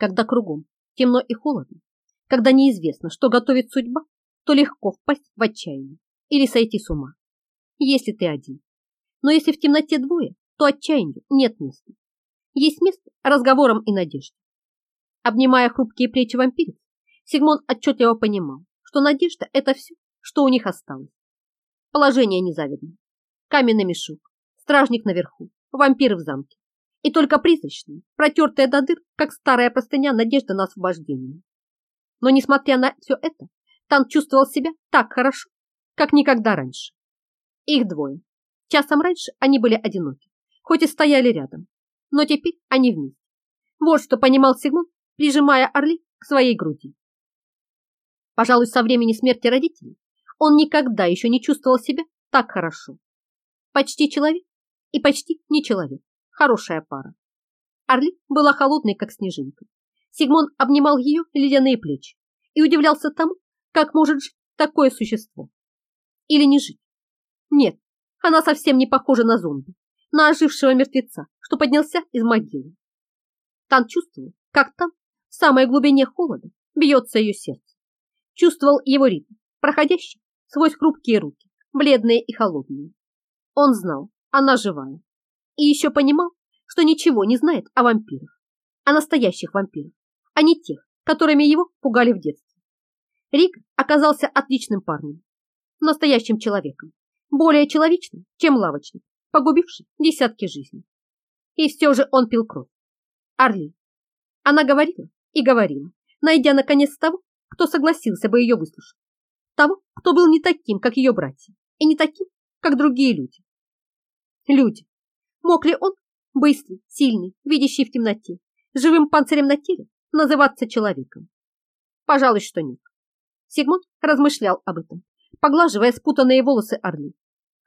Когда кругом темно и холодно, когда неизвестно, что готовит судьба, то легко впасть в отчаяние или сойти с ума, если ты один. Но если в темноте двое, то отчаянию нет места. Есть место разговорам и надежде. Обнимая хрупкие плечи вампиров, Сигмон отчетливо понимал, что надежда – это все, что у них осталось. Положение незавидное. Каменный мешок, стражник наверху, вампиры в замке. И только призрачная, протертая до дыр, как старая простыня, надежда на освобождение. Но, несмотря на все это, Тан чувствовал себя так хорошо, как никогда раньше. Их двое. Часом раньше они были одиноки, хоть и стояли рядом, но теперь они вместе. Вот что понимал Сигмон, прижимая Орли к своей груди. Пожалуй, со времени смерти родителей он никогда еще не чувствовал себя так хорошо. Почти человек и почти не человек. Хорошая пара. Орли была холодной, как снежинка. Сигмон обнимал ее ледяные плечи и удивлялся тому, как может жить такое существо. Или не жить. Нет, она совсем не похожа на зомби, на ожившего мертвеца, что поднялся из могилы. Тан чувствовал, как там, в самой глубине холода, бьется ее сердце. Чувствовал его ритм, проходящий сквозь хрупкие руки, бледные и холодные. Он знал, она живая. И еще понимал, что ничего не знает о вампирах, о настоящих вампирах, а не тех, которыми его пугали в детстве. Рик оказался отличным парнем, настоящим человеком, более человечным, чем лавочник, погубивший десятки жизней. И все же он пил кровь. Арли. Она говорила и говорила, найдя наконец того, кто согласился бы ее выслушать. Того, кто был не таким, как ее братья, и не таким, как другие люди. Люди. Мог ли он, быстрый, сильный, видящий в темноте, живым панцирем на теле, называться человеком? Пожалуй, что нет. Сигмунд размышлял об этом, поглаживая спутанные волосы Орли.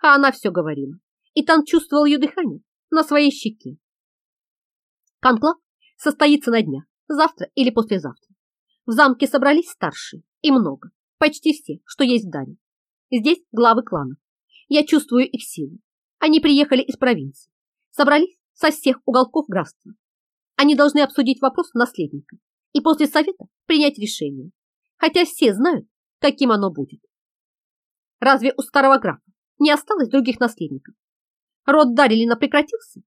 А она все говорила, и Тан чувствовал ее дыхание на своей щеке. Конклав состоится на днях, завтра или послезавтра. В замке собрались старшие, и много, почти все, что есть в Дане. Здесь главы кланов. Я чувствую их силу. Они приехали из провинции, собрались со всех уголков графства. Они должны обсудить вопрос наследника и после совета принять решение, хотя все знают, каким оно будет. Разве у старого графа не осталось других наследников? Род Дарилина прекратился?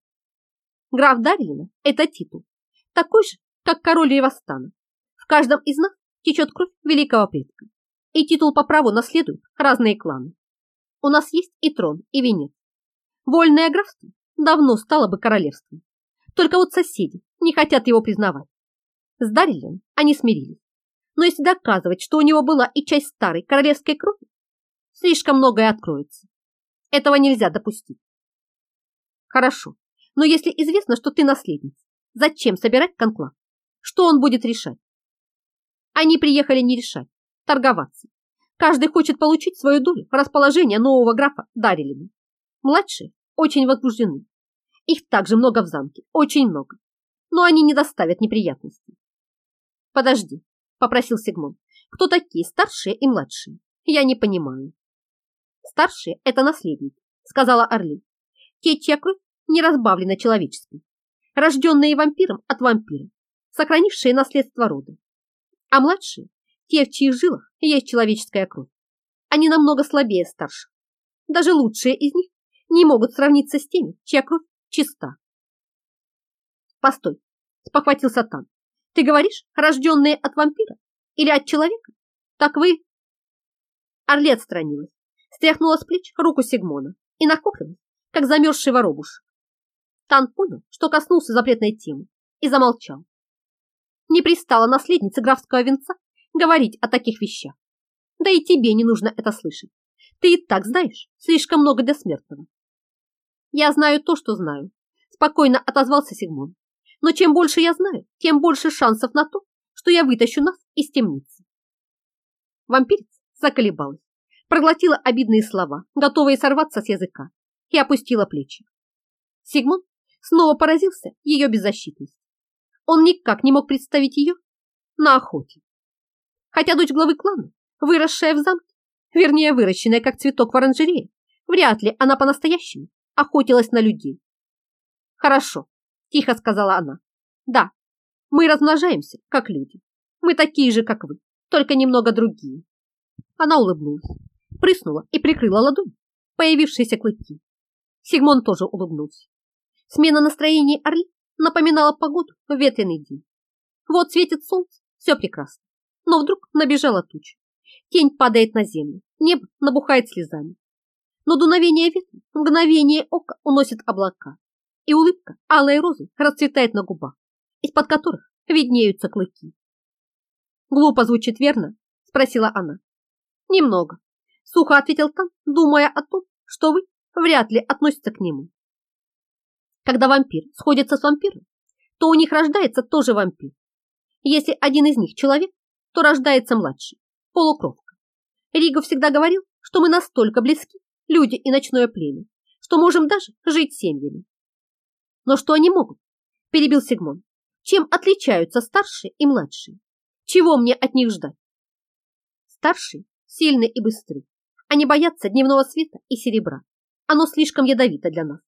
Граф Дарилина – это титул, такой же, как король Ревостана. В каждом из нас течет кровь великого предка, и титул по праву наследуют разные кланы. У нас есть и трон, и венец. Вольное графство давно стало бы королевством. Только вот соседи не хотят его признавать. С Дарилином они смирились. Но если доказывать, что у него была и часть старой королевской крови, слишком многое откроется. Этого нельзя допустить. Хорошо, но если известно, что ты наследница, зачем собирать конклав? Что он будет решать? Они приехали не решать, торговаться. Каждый хочет получить свою долю расположения нового графа Дарилина. Младшие очень возбуждены. Их также много в замке, очень много. Но они не доставят неприятностей. Подожди, попросил Сигмон. Кто такие старшие и младшие? Я не понимаю. Старшие – это наследники, сказала Орли. Те, чья кровь не разбавлена человеческой. Рожденные вампиром от вампира, сохранившие наследство рода. А младшие – те, в чьих жилах есть человеческая кровь. Они намного слабее старших. Даже лучшие из них не могут сравниться с теми, чья кровь чиста. Постой, спохватился Тан. Ты говоришь, рожденные от вампира или от человека? Так вы... Орли отстранилась стряхнула с плеч руку Сигмона и нахохлилась, как замерзший воробуш. Тан понял, что коснулся запретной темы и замолчал. Не пристала наследница графского венца говорить о таких вещах. Да и тебе не нужно это слышать. Ты и так знаешь слишком много для смертного. Я знаю то, что знаю, спокойно отозвался Сигмон. Но чем больше я знаю, тем больше шансов на то, что я вытащу нас из темницы. Вампирец заколебалась проглотила обидные слова, готовые сорваться с языка, и опустила плечи. Сигмунд снова поразился ее беззащитности. Он никак не мог представить ее на охоте. Хотя дочь главы клана, выросшая в замке, вернее, выращенная как цветок в оранжерее, вряд ли она по-настоящему охотилась на людей. «Хорошо», – тихо сказала она. «Да, Мы размножаемся, как люди. Мы такие же, как вы, только немного другие. Она улыбнулась, прыснула и прикрыла ладонь, появившиеся клыки. Сигмон тоже улыбнулся. Смена настроения Орли напоминала погоду в ветреный день. Вот светит солнце, все прекрасно. Но вдруг набежала туча. Тень падает на землю, небо набухает слезами. Но дуновение ветра мгновение ока уносит облака, и улыбка алой розы расцветает на губах, из-под которых виднеются клыки. «Глупо звучит, верно?» – спросила она. «Немного», – сухо ответил Тан, думая о том, что вы вряд ли относитесь к нему. Когда вампир сходится с вампиром, то у них рождается тоже вампир. Если один из них человек, то рождается младший, полукровка. Риго всегда говорил, что мы настолько близки, люди и ночное племя, что можем даже жить семьями. Но что они могут? Перебил Сигмон. Чем отличаются старшие и младшие? Чего мне от них ждать? Старшие сильны и быстры. Они боятся дневного света и серебра. Оно слишком ядовито для нас.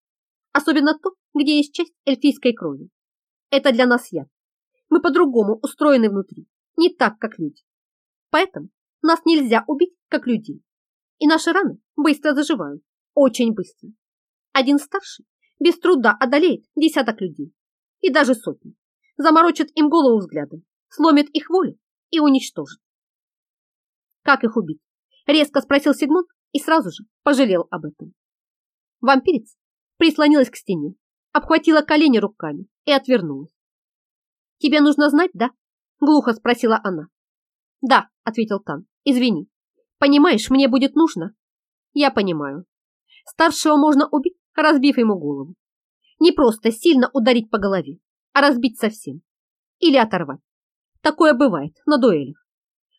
Особенно то, где есть часть эльфийской крови. Это для нас яд. Мы по-другому устроены внутри, не так, как люди. Поэтому нас нельзя убить, как людей. И наши раны быстро заживают, очень быстро. Один старший без труда одолеет десяток людей и даже сотни, заморочит им голову взглядом, сломит их волю и уничтожит. Как их убить? Резко спросил Сигмунд и сразу же пожалел об этом. Вампирец прислонилась к стене, обхватила колени руками и отвернулась. «Тебе нужно знать, да?» – глухо спросила она. «Да», – ответил Тан, – «извини. Понимаешь, мне будет нужно?» «Я понимаю. Старшего можно убить, разбив ему голову. Не просто сильно ударить по голове, а разбить совсем. Или оторвать. Такое бывает на дуэлях.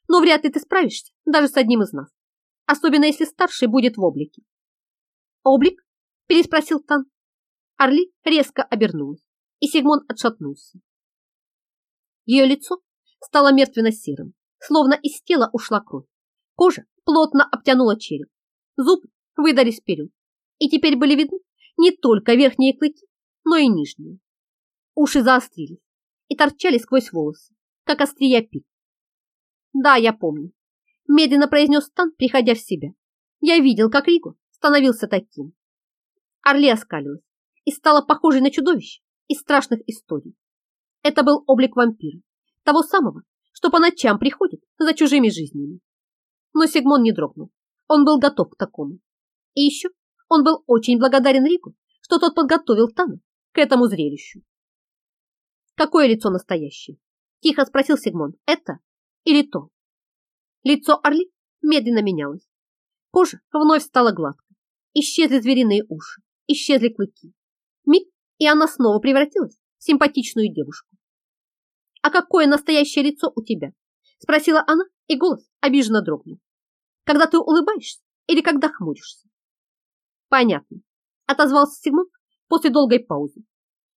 Но вряд ли ты справишься даже с одним из нас особенно если старший будет в облике. «Облик?» – переспросил Тан. Орли резко обернулась, и Сигмон отшатнулся. Ее лицо стало мертвенно-серым, словно из тела ушла кровь. Кожа плотно обтянула череп, зубы выдались вперед, и теперь были видны не только верхние клыки, но и нижние. Уши заострились и торчали сквозь волосы, как острия пик. Да, я помню, медленно произнес Стан, приходя в себя. Я видел, как Рико становился таким. Орли оскалилась и стала похожей на чудовище из страшных историй. Это был облик вампира, того самого, что по ночам приходит за чужими жизнями. Но Сигмон не дрогнул. Он был готов к такому. И еще он был очень благодарен Рику, что тот подготовил Тана к этому зрелищу. «Какое лицо настоящее?» – тихо спросил Сигмон. «Это или то?» Лицо Орли медленно менялось. Кожа вновь стала гладкой. Исчезли звериные уши, исчезли клыки. Миг, и она снова превратилась в симпатичную девушку. «А какое настоящее лицо у тебя?» Спросила она, и голос обиженно дрогнул. «Когда ты улыбаешься или когда хмуришься?» «Понятно», отозвался Сигмон после долгой паузы.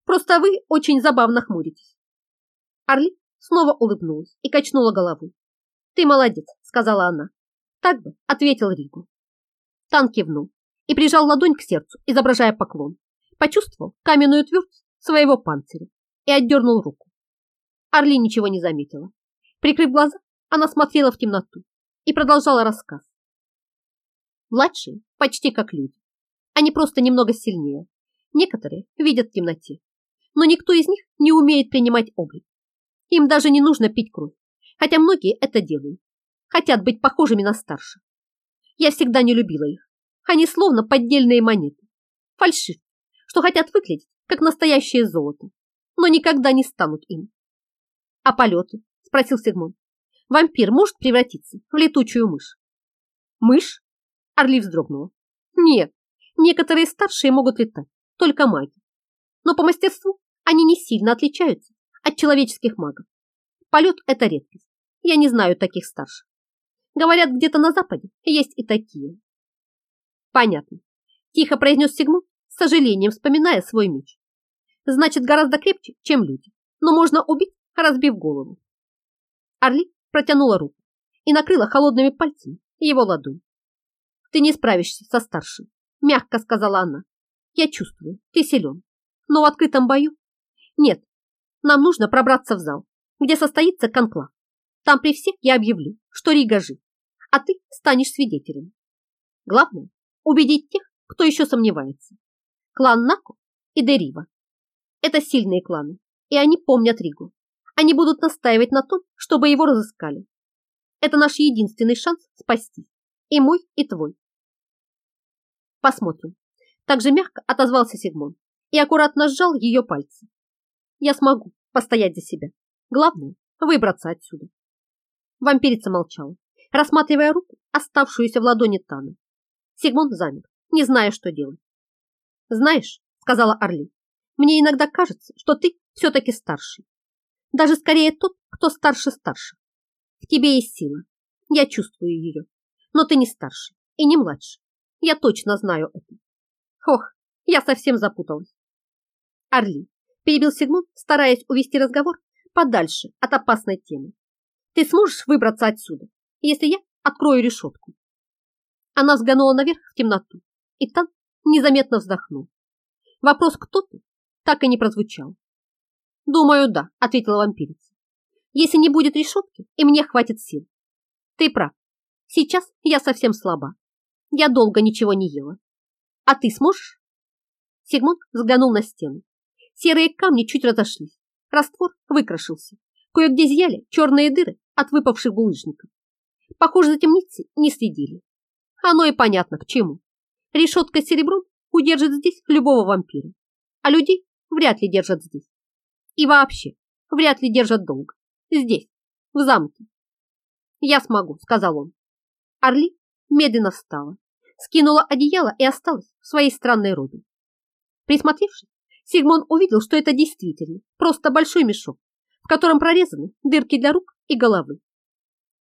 «Просто вы очень забавно хмуритесь». Орли снова улыбнулась и качнула головой. «Ты молодец», — сказала она. Так бы ответил Ригу. Тан кивнул и прижал ладонь к сердцу, изображая поклон. Почувствовал каменную твердость своего панциря и отдернул руку. Орли ничего не заметила. Прикрыв глаза, она смотрела в темноту и продолжала рассказ. Младшие почти как люди. Они просто немного сильнее. Некоторые видят в темноте. Но никто из них не умеет принимать облик. Им даже не нужно пить кровь хотя многие это делают, хотят быть похожими на старших. Я всегда не любила их. Они словно поддельные монеты, фальшивки, что хотят выглядеть как настоящее золото, но никогда не станут им. А полеты? Спросил Сигмон. Вампир может превратиться в летучую мышь? Мышь? Орли вздрогнула. Нет, некоторые старшие могут летать, только маги. Но по мастерству они не сильно отличаются от человеческих магов. Полет – это редкость. Я не знаю таких старших. Говорят, где-то на Западе есть и такие. Понятно. Тихо произнес Сигмунд, с сожалением вспоминая свой меч. Значит, гораздо крепче, чем люди, но можно убить, разбив голову. Орли протянула руку и накрыла холодными пальцами его ладонь. Ты не справишься со старшим, мягко сказала она. Я чувствую, ты силен, но в открытом бою нет. Нам нужно пробраться в зал, где состоится конклав. Там при всех я объявлю, что Рига жив, а ты станешь свидетелем. Главное – убедить тех, кто еще сомневается. Клан Нако и Дерива. Это сильные кланы, и они помнят Ригу. Они будут настаивать на том, чтобы его разыскали. Это наш единственный шанс спасти. И мой, и твой. Посмотрим. Так же мягко отозвался Сигмон и аккуратно сжал ее пальцы. Я смогу постоять за себя. Главное – выбраться отсюда. Вампирица молчала, рассматривая руку, оставшуюся в ладони Таны. Сигмон замер, не зная, что делать. «Знаешь», – сказала Орли, – «мне иногда кажется, что ты все-таки старший. Даже скорее тот, кто старше старше. В тебе есть сила, я чувствую ее, но ты не старше и не младше. Я точно знаю это. Ох, я совсем запуталась. Орли, перебил Сигмунд, стараясь увести разговор подальше от опасной темы. Ты сможешь выбраться отсюда, если я открою решетку? Она взглянула наверх в темноту, и там незаметно вздохнул. Вопрос «Кто ты?» так и не прозвучал. «Думаю, да», — ответила вампирица. «Если не будет решетки, и мне хватит сил. Ты прав. Сейчас я совсем слаба. Я долго ничего не ела. А ты сможешь?» Сигмунд взглянул на стену. Серые камни чуть разошлись. Раствор выкрашился. Кое-где зияли черные дыры от выпавших булыжников. Похоже, за темницей не следили. Оно и понятно, к чему. Решетка с серебром удержит здесь любого вампира, а людей вряд ли держат здесь. И вообще, вряд ли держат долго. Здесь, в замке. «Я смогу», — сказал он. Орли медленно встала, скинула одеяло и осталась в своей странной роби. Присмотревшись, Сигмон увидел, что это действительно просто большой мешок, в котором прорезаны дырки для рук и головы.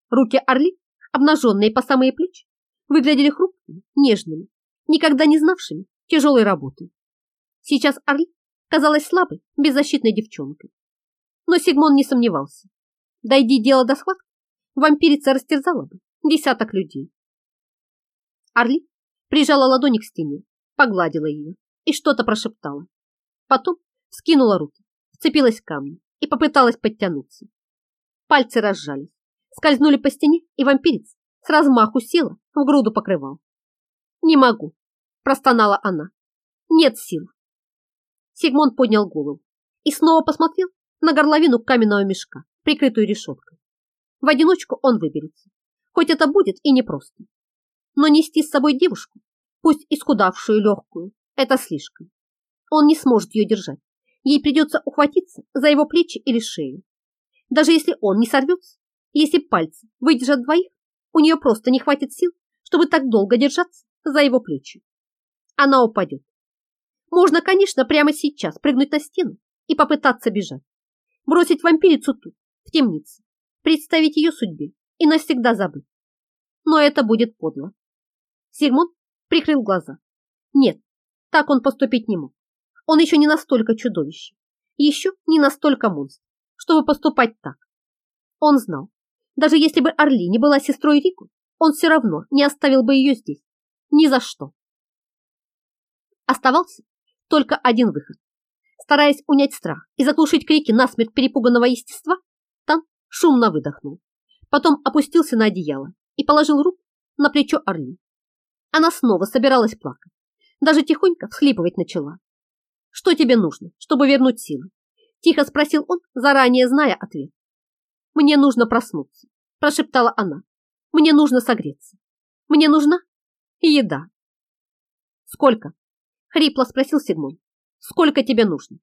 Руки Орли, обнаженные по самые плечи, выглядели хрупкими, нежными, никогда не знавшими тяжелой работы. Сейчас Орли казалась слабой, беззащитной девчонкой. Но Сигмон не сомневался. Дойди дело до схватки, вампирица растерзала бы десяток людей. Орли прижала ладони к стене, погладила ее и что-то прошептала. Потом скинула руки, вцепилась в камни и попыталась подтянуться. Пальцы разжались, скользнули по стене, и вампирица с размаху села в груду покрывал. «Не могу», – простонала она. «Нет сил». Сигмон поднял голову и снова посмотрел на горловину каменного мешка, прикрытую решеткой. В одиночку он выберется, хоть это будет и непросто. Но нести с собой девушку, пусть исхудавшую легкую, это слишком. Он не сможет ее держать. Ей придется ухватиться за его плечи или шею. Даже если он не сорвется, если пальцы выдержат двоих, у нее просто не хватит сил, чтобы так долго держаться за его плечи. Она упадет. Можно, конечно, прямо сейчас прыгнуть на стену и попытаться бежать. Бросить вампирицу тут, в темнице, представить ее судьбе и навсегда забыть. Но это будет подло. Сигмунд прикрыл глаза. Нет, так он поступить не мог. Он еще не настолько чудовище, еще не настолько монстр, чтобы поступать так. Он знал, даже если бы Орли не была сестрой Рику, он все равно не оставил бы ее здесь. Ни за что. Оставался только один выход. Стараясь унять страх и заглушить крики насмерть перепуганного естества, Тан шумно выдохнул. Потом опустился на одеяло и положил руку на плечо Орли. Она снова собиралась плакать. Даже тихонько всхлипывать начала. «Что тебе нужно, чтобы вернуть силы?» Тихо спросил он, заранее зная ответ. «Мне нужно проснуться», прошептала она. «Мне нужно согреться. Мне нужна еда». «Сколько?» Хрипло спросил Сигмон. «Сколько тебе нужно?»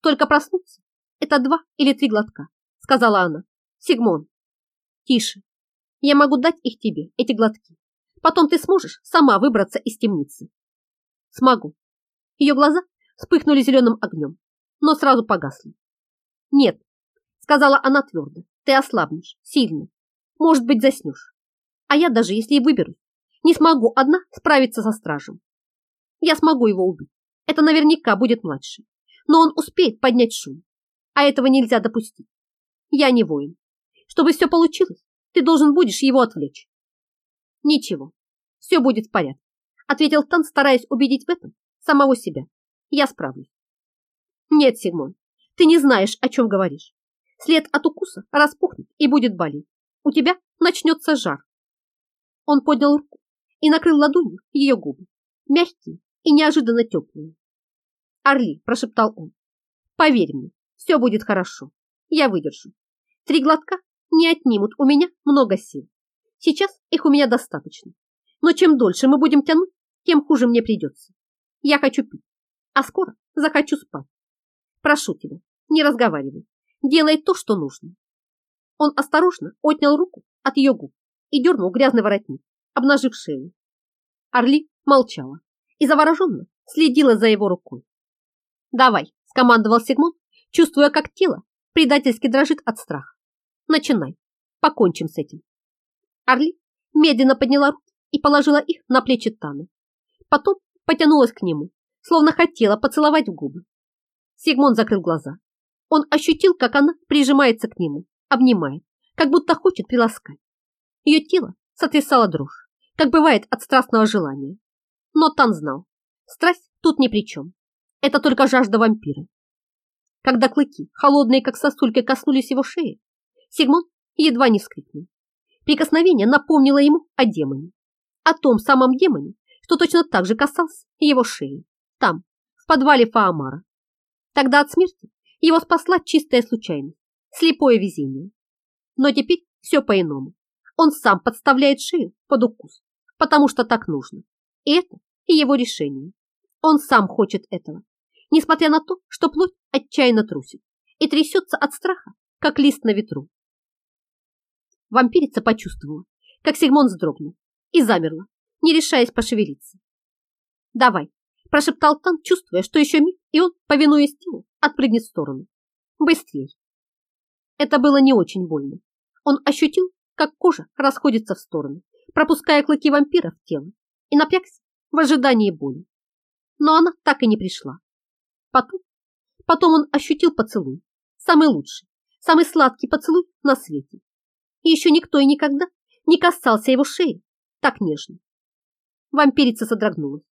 «Только проснуться. Это два или три глотка», сказала она. «Сигмон, тише. Я могу дать их тебе, эти глотки. Потом ты сможешь сама выбраться из темницы». «Смогу». Ее глаза вспыхнули зеленым огнем, но сразу погасли. «Нет», сказала она твердо, ты ослабнешь, сильно. Может быть, заснешь. А я даже если и выберусь, не смогу одна справиться со стражем. Я смогу его убить. Это наверняка будет младший. Но он успеет поднять шум. А этого нельзя допустить. Я не воин. Чтобы все получилось, ты должен будешь его отвлечь. Ничего, все будет в порядке, ответил Тан, стараясь убедить в этом самого себя. Я справлюсь. Нет, Сигмон, Ты не знаешь, о чем говоришь. След от укуса распухнет и будет болеть. У тебя начнется жар. Он поднял руку и накрыл ладонью ее губы, мягкие и неожиданно теплые. «Орли», – прошептал он, – «поверь мне, все будет хорошо. Я выдержу. Три глотка не отнимут у меня много сил. Сейчас их у меня достаточно. Но чем дольше мы будем тянуть, тем хуже мне придется. Я хочу пить, а скоро захочу спать. Прошу тебя, не разговаривай. Делай то, что нужно. Он осторожно отнял руку от ее губ и дернул грязный воротник, обнажив шею. Орли молчала и завороженно следила за его рукой. «Давай», – скомандовал Сигмон, чувствуя, как тело предательски дрожит от страха. «Начинай, покончим с этим». Орли медленно подняла руки и положила их на плечи Таны. Потом потянулась к нему, словно хотела поцеловать в губы. Сигмон закрыл глаза. Он ощутил, как она прижимается к нему, обнимает, как будто хочет приласкать. Ее тело сотрясало дрожь, как бывает от страстного желания. Но Тан знал, страсть тут ни при чем. Это только жажда вампира. Когда клыки, холодные как сосульки, коснулись его шеи, Сигмон едва не вскрикнул. Прикосновение напомнило ему о демоне. О том самом демоне, что точно так же касался его шеи. Там, в подвале Фаамара. Тогда от смерти его спасла чистая случайность, слепое везение. Но теперь все по-иному. Он сам подставляет шею под укус, потому что так нужно. Это и его решение. Он сам хочет этого, несмотря на то, что плоть отчаянно трусит и трясется от страха, как лист на ветру. Вампирица почувствовала, как Сигмон вздрогнул и замерла, не решаясь пошевелиться. «Давай», – прошептал Тан, чувствуя, что еще миг, и он, повинуясь телу, отпрыгнет в сторону. «Быстрее!» Это было не очень больно. Он ощутил, как кожа расходится в стороны, пропуская клыки вампира в тело, и напрягся в ожидании боли. Но она так и не пришла. Потом, потом он ощутил поцелуй, самый лучший, самый сладкий поцелуй на свете. И еще никто и никогда не касался его шеи так нежно. Вампирица содрогнулась.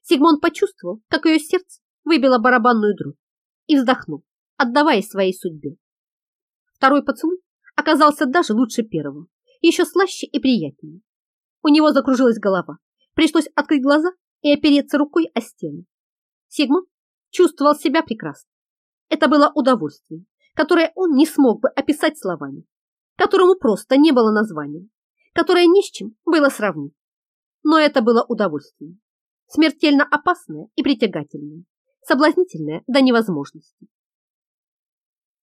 Сигмон почувствовал, как ее сердце выбило барабанную дробь и вздохнул, отдавая своей судьбе. Второй поцелуй оказался даже лучше первого, еще слаще и приятнее. У него закружилась голова, пришлось открыть глаза и опереться рукой о стену. Сигмон чувствовал себя прекрасно. Это было удовольствие, которое он не смог бы описать словами, которому просто не было названия, которое ни с чем было сравнить. Но это было удовольствие, смертельно опасное и притягательное, соблазнительное до невозможности.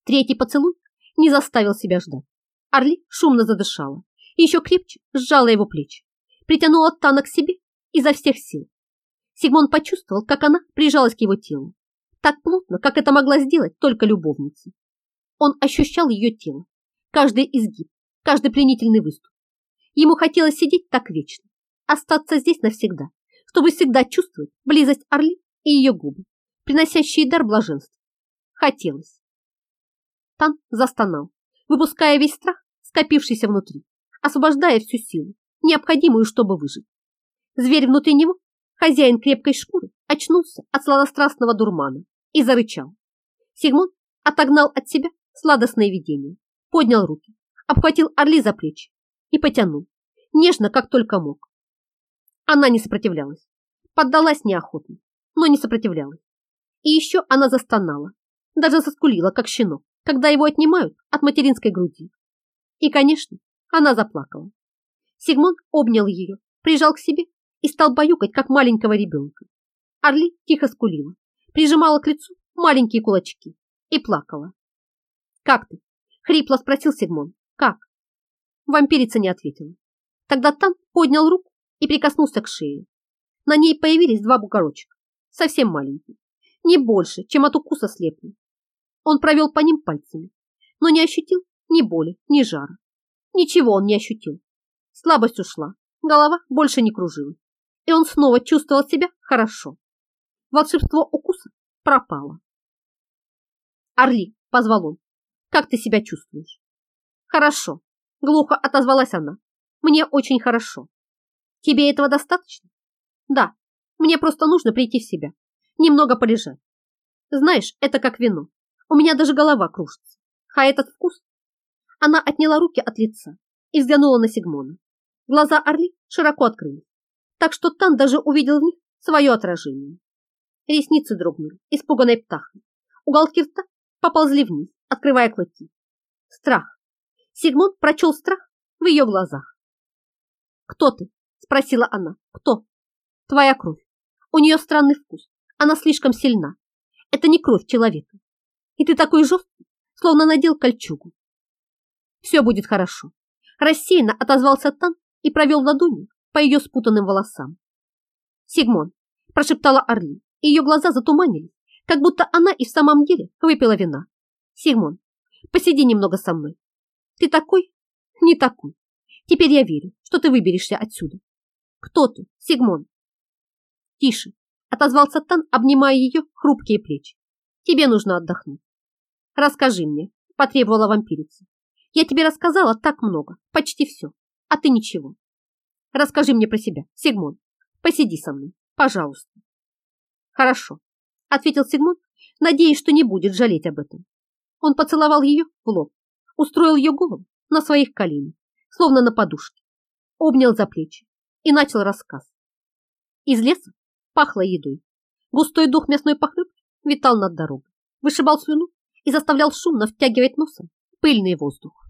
Третий поцелуй не заставил себя ждать. Орли шумно задышала и еще крепче сжала его плечи, притянула Тана к себе изо всех сил. Сигмон почувствовал, как она прижалась к его телу, так плотно, как это могла сделать только любовница. Он ощущал ее тело, каждый изгиб, каждый пленительный выступ. Ему хотелось сидеть так вечно, остаться здесь навсегда, чтобы всегда чувствовать близость Орли и ее губы, приносящие дар блаженства. Хотелось. Тан застонал, выпуская весь страх, скопившийся внутри, освобождая всю силу, необходимую, чтобы выжить. Зверь внутри него, хозяин крепкой шкуры, очнулся от сладострастного дурмана и зарычал. Сигмон отогнал от себя сладостное видение, поднял руки, обхватил Орли за плечи и потянул, нежно, как только мог. Она не сопротивлялась, поддалась неохотно, но не сопротивлялась. И еще она застонала, даже заскулила, как щенок, когда его отнимают от материнской груди. И, конечно, она заплакала. Сигмон обнял ее, прижал к себе и стал баюкать, как маленького ребенка. Орли тихо скулила, прижимала к лицу маленькие кулачки и плакала. «Как ты?» — хрипло спросил Сигмон. «Как?» Вампирица не ответила. Тогда Тан поднял руку и прикоснулся к шее. На ней появились два бугорочка, совсем маленькие, не больше, чем от укуса слепли. Он провел по ним пальцами, но не ощутил ни боли, ни жара. Ничего он не ощутил. Слабость ушла, голова больше не кружилась, и он снова чувствовал себя хорошо. Волшебство укуса пропало. «Орли!» – позвал он. «Как ты себя чувствуешь?» «Хорошо», – глухо отозвалась она. «Мне очень хорошо. Тебе этого достаточно?» «Да, мне просто нужно прийти в себя, немного полежать. Знаешь, это как вино. У меня даже голова кружится. А этот вкус? Она отняла руки от лица и взглянула на Сигмона. Глаза Орли широко открылись, так что Тан даже увидел в них свое отражение. Ресницы дрогнули, испуганной птахой. Уголки рта поползли вниз, открывая клыки. Страх. Сигмон прочел страх в ее глазах. «Кто ты?» – спросила она. «Кто?» «Твоя кровь. У нее странный вкус. Она слишком сильна. Это не кровь человека. И ты такой жесткий, словно надел кольчугу. Все будет хорошо. Рассеянно отозвался Тан и провел ладонью по ее спутанным волосам. Сигмон, прошептала Орли, и ее глаза затуманились, как будто она и в самом деле выпила вина. Сигмон, посиди немного со мной. Ты такой? Не такой. Теперь я верю, что ты выберешься отсюда. Кто ты, Сигмон? Тише, отозвался Тан, обнимая ее хрупкие плечи. Тебе нужно отдохнуть. Расскажи мне, потребовала вампирица. Я тебе рассказала так много, почти все, а ты ничего. Расскажи мне про себя, Сигмон. Посиди со мной, пожалуйста. Хорошо, ответил Сигмон, надеясь, что не будет жалеть об этом. Он поцеловал ее в лоб, устроил ее голову на своих коленях, словно на подушке, обнял за плечи и начал рассказ. Из леса пахло едой. Густой дух мясной похлебки витал над дорогой, вышибал слюну и заставлял шумно втягивать носом пыльный воздух.